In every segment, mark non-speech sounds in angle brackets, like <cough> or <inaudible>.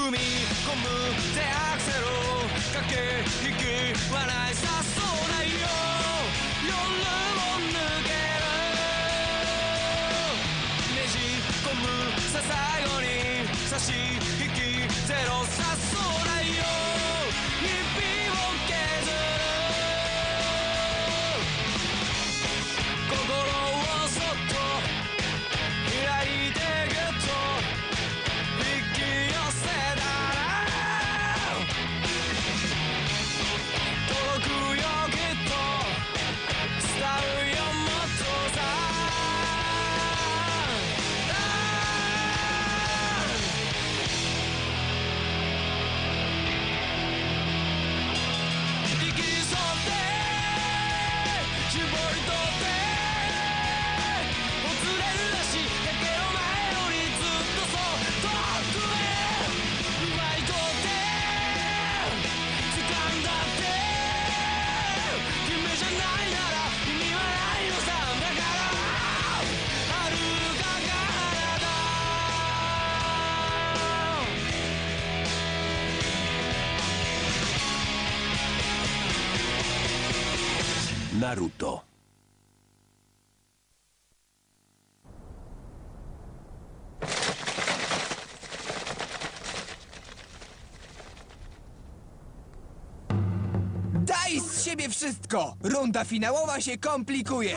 踏み込む手アクセル駆け引き笑いさそうないよ。夜を抜ける。ねじ込むさ最後に差し引きゼロさそうない Naruto. Daj z siebie wszystko! Runda finałowa się komplikuje!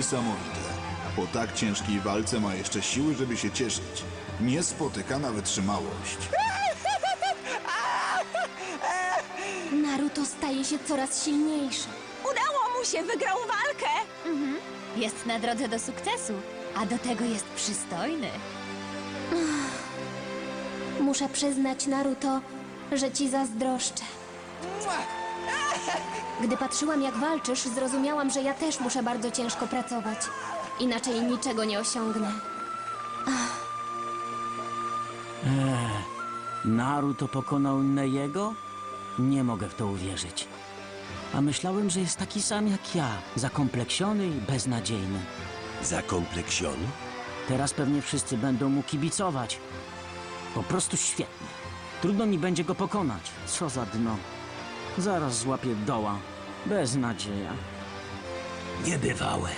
Niesamowite. Po tak ciężkiej walce ma jeszcze siły, żeby się cieszyć. Niespotykana wytrzymałość. Naruto staje się coraz silniejszy. Udało mu się, wygrał walkę! Jest na drodze do sukcesu, a do tego jest przystojny. Muszę przyznać, Naruto, że ci zazdroszczę. Gdy patrzyłam, jak walczysz, zrozumiałam, że ja też muszę bardzo ciężko pracować. Inaczej niczego nie osiągnę. Naruto pokonał Neiego? Nie mogę w to uwierzyć. A myślałem, że jest taki sam jak ja, zakompleksiony i beznadziejny. Zakompleksiony? Teraz pewnie wszyscy będą mu kibicować. Po prostu świetnie. Trudno mi będzie go pokonać. Co za dno. Zaraz złapię doła. Beznadzieja. Niebywałe.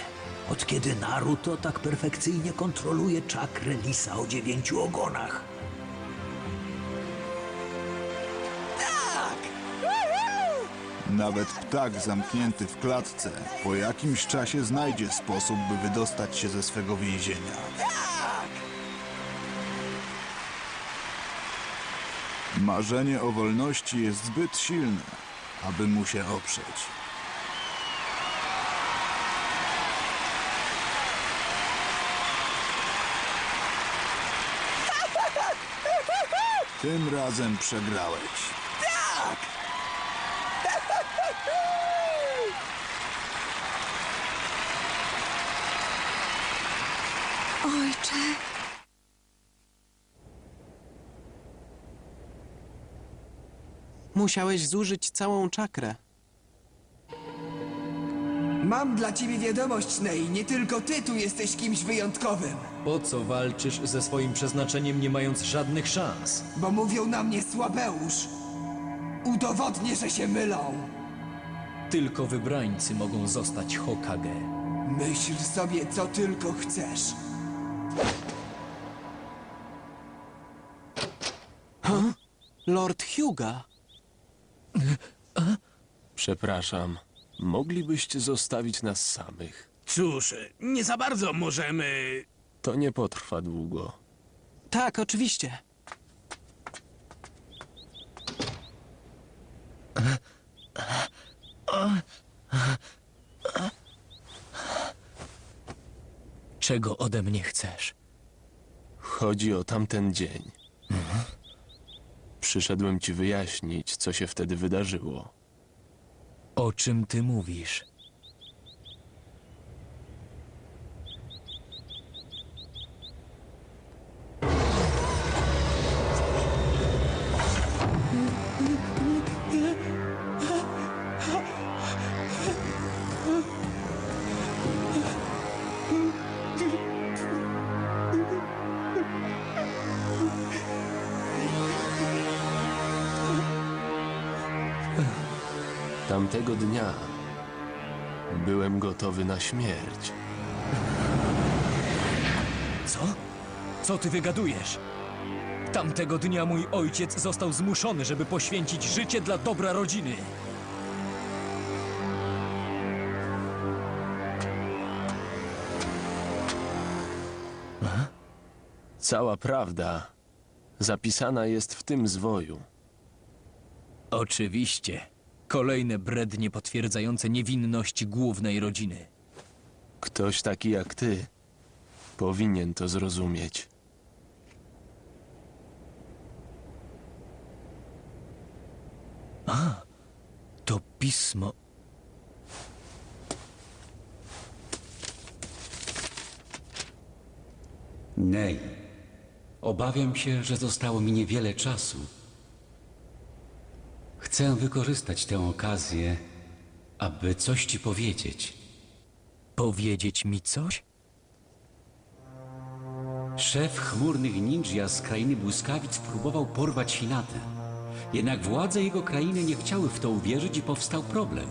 Od kiedy Naruto tak perfekcyjnie kontroluje czakrę lisa o dziewięciu ogonach. Nawet ptak zamknięty w klatce po jakimś czasie znajdzie sposób, by wydostać się ze swego więzienia. Marzenie o wolności jest zbyt silne, aby mu się oprzeć. Tym razem przegrałeś. Ojcze. Musiałeś zużyć całą czakrę. Mam dla ciebie wiadomość, Nei. Nie tylko ty tu jesteś kimś wyjątkowym. Po co walczysz ze swoim przeznaczeniem, nie mając żadnych szans? Bo mówią na mnie słabeusz. Udowodnię, że się mylą. Tylko wybrańcy mogą zostać Hokage. Myśl sobie, co tylko chcesz. Lord Hyuga. Przepraszam. Moglibyście zostawić nas samych. Cóż, nie za bardzo możemy... To nie potrwa długo. Tak, oczywiście. Czego ode mnie chcesz? Chodzi o tamten dzień. Przyszedłem ci wyjaśnić, co się wtedy wydarzyło. O czym ty mówisz? Tamtego dnia byłem gotowy na śmierć. Co? Co ty wygadujesz? Tamtego dnia mój ojciec został zmuszony, żeby poświęcić życie dla dobra rodziny. Cała prawda zapisana jest w tym zwoju. Oczywiście. Kolejne brednie potwierdzające niewinność głównej rodziny. Ktoś taki jak ty powinien to zrozumieć. A, to pismo. Nej. Obawiam się, że zostało mi niewiele czasu. Chcę wykorzystać tę okazję, aby coś ci powiedzieć. Powiedzieć mi coś? Szef chmurnych ninja z krainy błyskawic próbował porwać Hinatę. Jednak władze jego krainy nie chciały w to uwierzyć i powstał problem.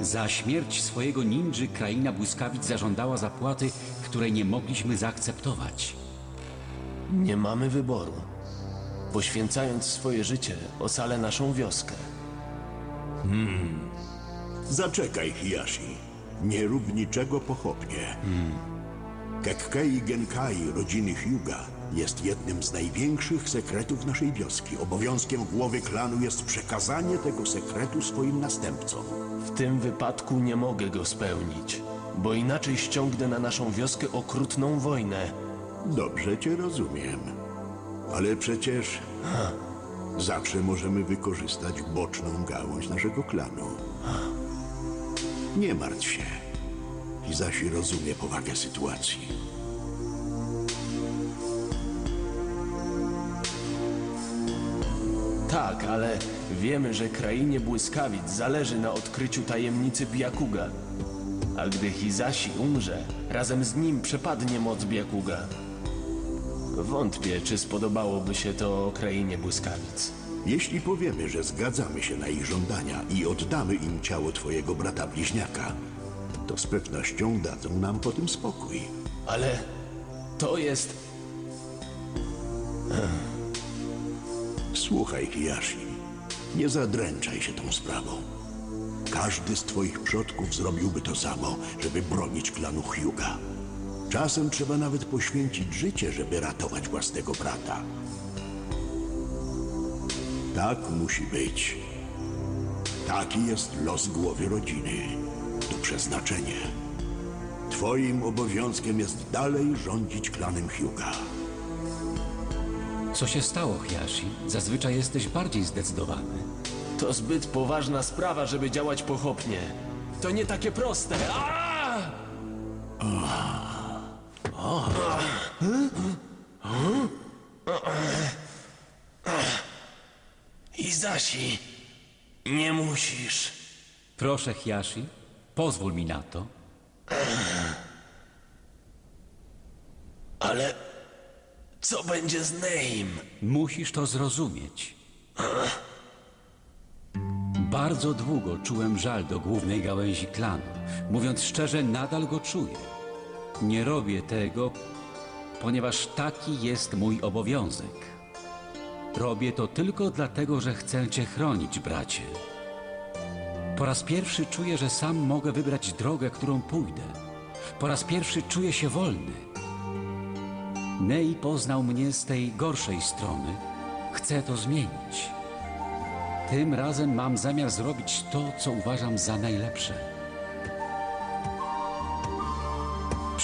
Za śmierć swojego ninży kraina błyskawic zażądała zapłaty, której nie mogliśmy zaakceptować. Nie mamy wyboru. Poświęcając swoje życie, ocalę naszą wioskę. Hmm. Zaczekaj, Hiyashi. Nie rób niczego pochopnie. Kekkei Genkai rodziny Hyuga jest jednym z największych sekretów naszej wioski. Obowiązkiem głowy klanu jest przekazanie tego sekretu swoim następcom. W tym wypadku nie mogę go spełnić, bo inaczej ściągnę na naszą wioskę okrutną wojnę. Dobrze cię rozumiem. Ale przecież zawsze możemy wykorzystać boczną gałąź naszego klanu. Nie martw się. Hizashi rozumie powagę sytuacji. Tak, ale wiemy, że krainie błyskawic zależy na odkryciu tajemnicy Byakuga. A gdy Hizashi umrze, razem z nim przepadnie moc Byakuga. Wątpię, czy spodobałoby się to krainie błyskawic. Jeśli powiemy, że zgadzamy się na ich żądania i oddamy im ciało twojego brata bliźniaka, to z pewnością dadzą nam po tym spokój. Ale to jest... Słuchaj, Hiyashi, nie zadręczaj się tą sprawą. Każdy z twoich przodków zrobiłby to samo, żeby bronić klanu Hyuga. Czasem trzeba nawet poświęcić życie, żeby ratować własnego brata. Tak musi być. Taki jest los głowy rodziny. To przeznaczenie. Twoim obowiązkiem jest dalej rządzić klanem Hyuga. Co się stało, Hiyashi? Zazwyczaj jesteś bardziej zdecydowany. To zbyt poważna sprawa, żeby działać pochopnie. To nie takie proste. A! Izashi, nie musisz. Proszę, Hiyashi, pozwól mi na to. Ale co będzie z Neim? Musisz to zrozumieć. Bardzo długo czułem żal do głównej gałęzi klanu. Mówiąc szczerze, nadal go czuję. Nie robię tego, ponieważ taki jest mój obowiązek. Robię to tylko dlatego, że chcę cię chronić, bracie. Po raz pierwszy czuję, że sam mogę wybrać drogę, którą pójdę. Po raz pierwszy czuję się wolny. Nei poznał mnie z tej gorszej strony. Chcę to zmienić. Tym razem mam zamiar zrobić to, co uważam za najlepsze.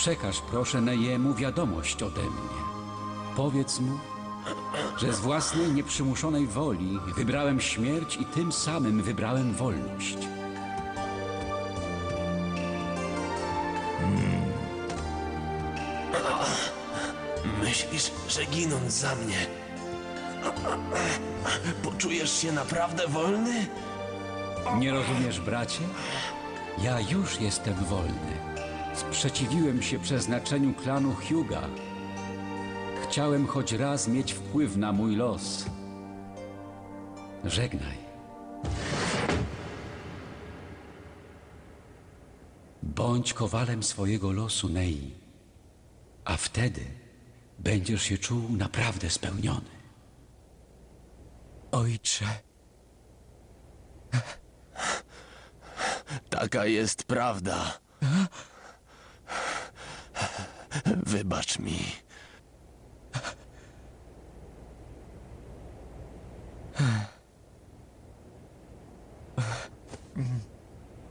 Przekaż proszę Nejemu wiadomość ode mnie. Powiedz mu, że z własnej nieprzymuszonej woli wybrałem śmierć i tym samym wybrałem wolność. Myślisz, że ginąc za mnie, poczujesz się naprawdę wolny? Nie rozumiesz, bracie? Ja już jestem wolny. Sprzeciwiłem się przeznaczeniu klanu Huga. Chciałem choć raz mieć wpływ na mój los. Żegnaj. Bądź kowalem swojego losu, Nei. A wtedy będziesz się czuł naprawdę spełniony. Ojcze. Taka jest prawda. Wybacz mi.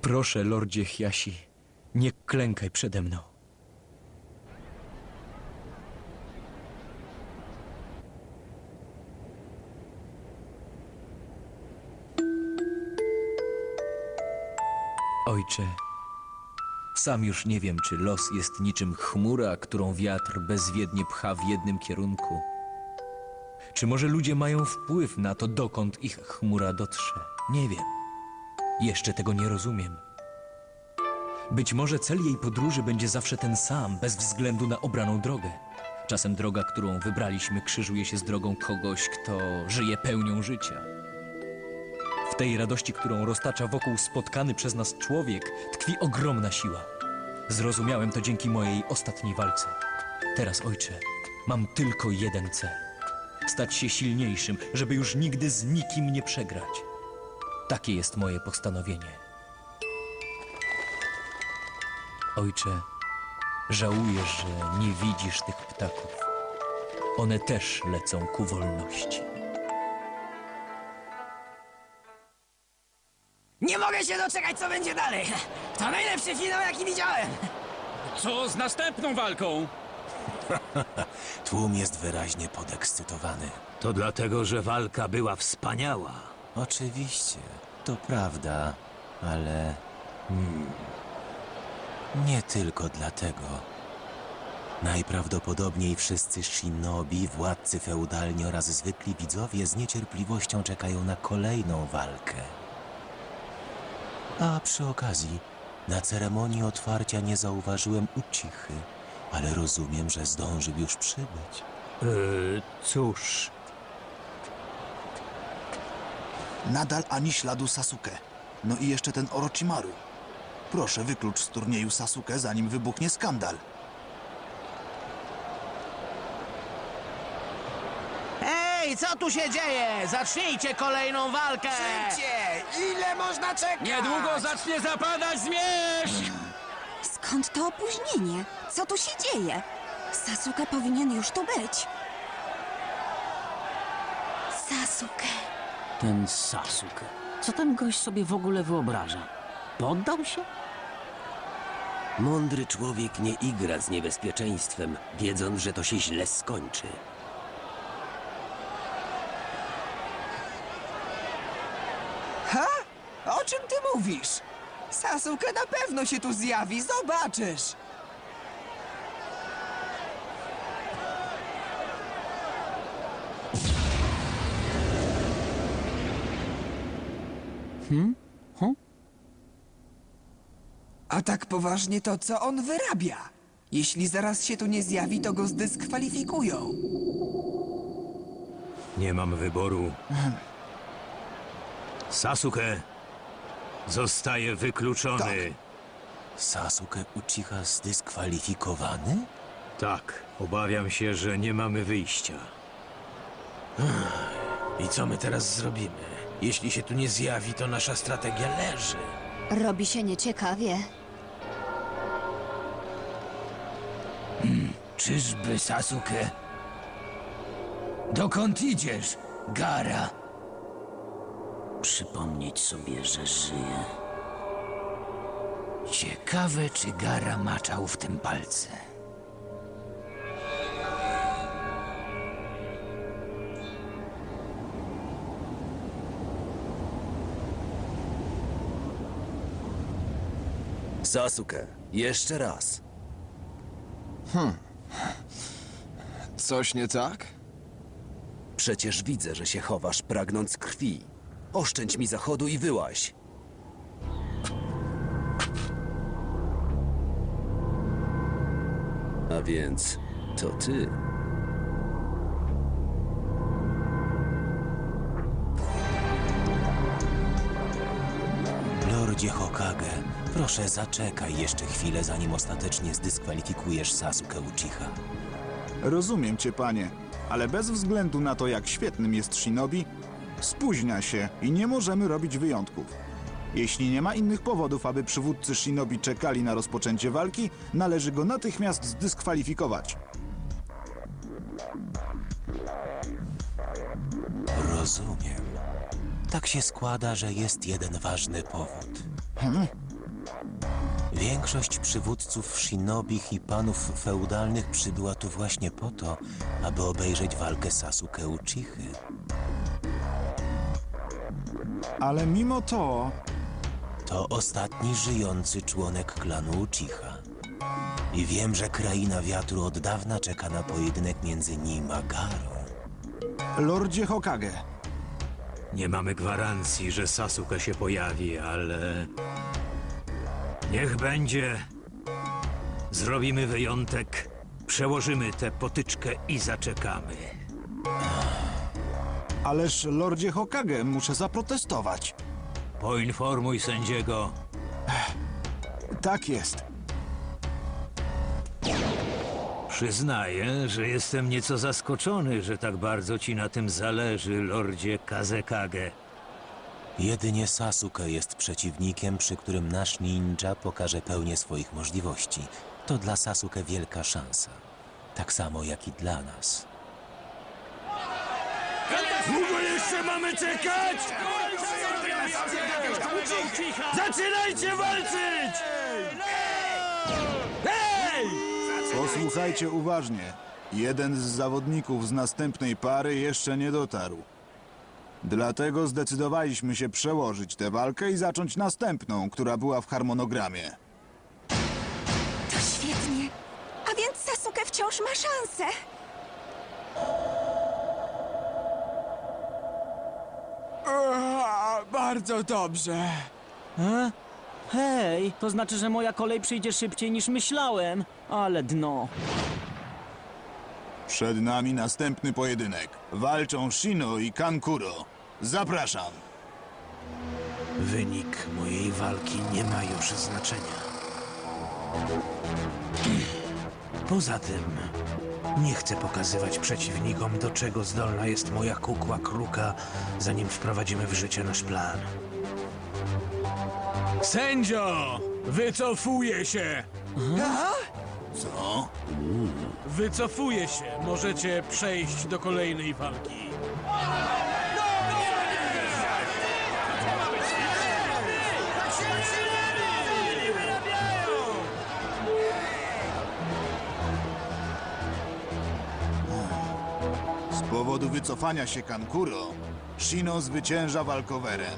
Proszę, lordzie Hiasi, nie klękaj przede mną. Ojcze, sam już nie wiem, czy los jest niczym chmura, którą wiatr bezwiednie pcha w jednym kierunku. Czy może ludzie mają wpływ na to, dokąd ich chmura dotrze? Nie wiem. Jeszcze tego nie rozumiem. Być może cel jej podróży będzie zawsze ten sam, bez względu na obraną drogę. Czasem droga, którą wybraliśmy, krzyżuje się z drogą kogoś, kto żyje pełnią życia. Tej radości, którą roztacza wokół spotkany przez nas człowiek, tkwi ogromna siła. Zrozumiałem to dzięki mojej ostatniej walce. Teraz, ojcze, mam tylko jeden cel. Stać się silniejszym, żeby już nigdy z nikim nie przegrać. Takie jest moje postanowienie. Ojcze, żałuję, że nie widzisz tych ptaków. One też lecą ku wolności. Mogę się doczekać, co będzie dalej. <laughs> To najlepszy finał, jaki widziałem. Co z następną walką? <laughs> Tłum jest wyraźnie podekscytowany. To dlatego, że walka była wspaniała. Oczywiście, to prawda, ale. Hmm, nie tylko dlatego. Najprawdopodobniej wszyscy shinobi, władcy feudalni oraz zwykli widzowie z niecierpliwością czekają na kolejną walkę. A przy okazji, na ceremonii otwarcia nie zauważyłem Uchichy, ale rozumiem, że zdążył już przybyć. Yy, cóż, Nadal ani śladu Sasuke. No i jeszcze ten Orochimaru. Proszę, wyklucz z turnieju Sasuke, zanim wybuchnie skandal. Ej, co tu się dzieje? Zacznijcie kolejną walkę! Szybciej! Ile można czekać? Niedługo zacznie zapadać zmierzch! Skąd to opóźnienie? Co tu się dzieje? Sasuke powinien już tu być. Sasuke. Ten Sasuke. Co ten gość sobie w ogóle wyobraża? Poddał się? Mądry człowiek nie igra z niebezpieczeństwem, wiedząc, że to się źle skończy. Ha? O czym ty mówisz? Sasuke na pewno się tu zjawi, zobaczysz! Hmm? Hm? A tak poważnie to co on wyrabia? Jeśli zaraz się tu nie zjawi, to go zdyskwalifikują. nie mam wyboru. Sasuke zostaje wykluczony. Sasuke Uchiha zdyskwalifikowany? Tak, obawiam się, że nie mamy wyjścia. I co my teraz zrobimy? Jeśli się tu nie zjawi, to nasza strategia leży. Robi się nieciekawie. Czyżby, Sasuke? Dokąd idziesz, Gara? Przypomnieć sobie, że żyję. Ciekawe, czy Gara maczał w tym palce. Sasuke, jeszcze raz. Hm. Coś nie tak? Przecież widzę, że się chowasz, pragnąc krwi. Oszczędź mi zachodu i wyłaź. A więc to ty. Lordzie Hokage, proszę zaczekaj jeszcze chwilę, zanim ostatecznie zdyskwalifikujesz Sasuke Uchiha. Rozumiem cię, panie, ale bez względu na to, jak świetnym jest Shinobi, spóźnia się i nie możemy robić wyjątków. Jeśli nie ma innych powodów, aby przywódcy Shinobi czekali na rozpoczęcie walki, należy go natychmiast zdyskwalifikować. Rozumiem. Tak się składa, że jest jeden ważny powód. Większość przywódców shinobich i panów feudalnych przybyła tu właśnie po to, aby obejrzeć walkę Sasuke Uchichy. Ale mimo to, To ostatni żyjący członek klanu Uchiha. I wiem, że kraina wiatru od dawna czeka na pojedynek między nim a Garą. Lordzie Hokage, Nie mamy gwarancji, że Sasuke się pojawi, ale... Niech będzie. Zrobimy wyjątek, przełożymy tę potyczkę i zaczekamy. Ależ Lordzie Hokage, muszę zaprotestować. Poinformuj sędziego. Tak jest. Przyznaję, że jestem nieco zaskoczony, że tak bardzo ci na tym zależy, lordzie Kazekage. Jedynie Sasuke jest przeciwnikiem, przy którym nasz ninja pokaże pełnię swoich możliwości. To dla Sasuke wielka szansa. Tak samo jak i dla nas. Długo jeszcze mamy czekać? Zaczynajcie walczyć! Hej! Posłuchajcie uważnie. Jeden z zawodników z następnej pary jeszcze nie dotarł. Dlatego zdecydowaliśmy się przełożyć tę walkę i zacząć następną, która była w harmonogramie. To świetnie. A więc Sasuke wciąż ma szansę. Bardzo dobrze. E? Hej, to znaczy, że moja kolej przyjdzie szybciej niż myślałem. Ale dno. Przed nami następny pojedynek. Walczą Shino i Kankuro. Zapraszam. Wynik mojej walki nie ma już znaczenia. Poza tym, nie chcę pokazywać przeciwnikom, do czego zdolna jest moja kukła kruka, zanim wprowadzimy w życie nasz plan. Sędzio! Wycofuję się! Co? Wycofuję się. Możecie przejść do kolejnej walki. Powodu wycofania się Kankuro, Shino zwycięża walkowerem.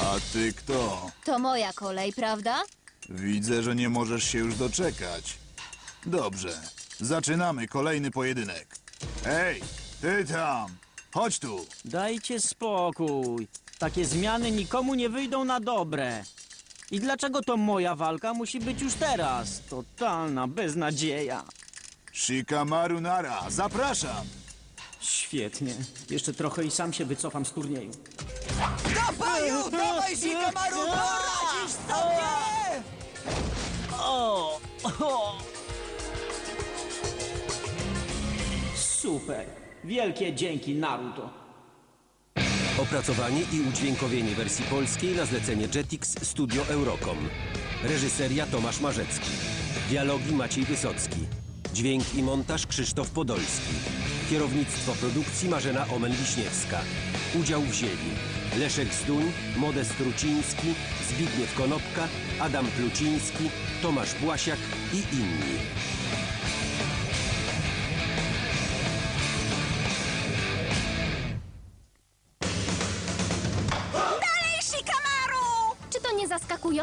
A ty kto? To moja kolej, prawda? Widzę, że nie możesz się już doczekać. Dobrze, zaczynamy kolejny pojedynek. Ej, ty tam! Chodź tu! Dajcie spokój. Takie zmiany nikomu nie wyjdą na dobre. I dlaczego to moja walka musi być już teraz? Totalna beznadzieja. Shikamaru Nara, zapraszam! Świetnie. Jeszcze trochę i sam się wycofam z turnieju. Do boju! Dawaj, Shikamaru, poradzisz sobie! O! o. Super. Wielkie dzięki, Naruto. Opracowanie i udźwiękowienie wersji polskiej na zlecenie Jetix Studio Eurocom. Reżyseria Tomasz Marzecki. Dialogi Maciej Wysocki. Dźwięk i montaż Krzysztof Podolski. Kierownictwo produkcji Marzena Omen-Wiśniewska. Udział wzięli Leszek Zduń, Modest Ruciński, Zbigniew Konopka, Adam Pluciński, Tomasz Błasiak i inni.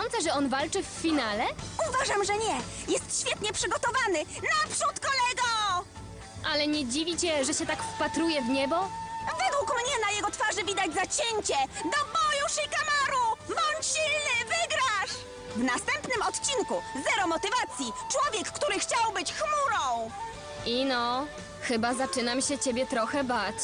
Zaskakujące, że on walczy w finale? Uważam, że nie. Jest świetnie przygotowany. Naprzód, kolego! Ale nie dziwi cię, że się tak wpatruje w niebo? Według mnie na jego twarzy widać zacięcie. Do boju, Shikamaru! Bądź silny, wygrasz! W następnym odcinku zero motywacji. Człowiek, który chciał być chmurą. I no, chyba zaczynam się ciebie trochę bać.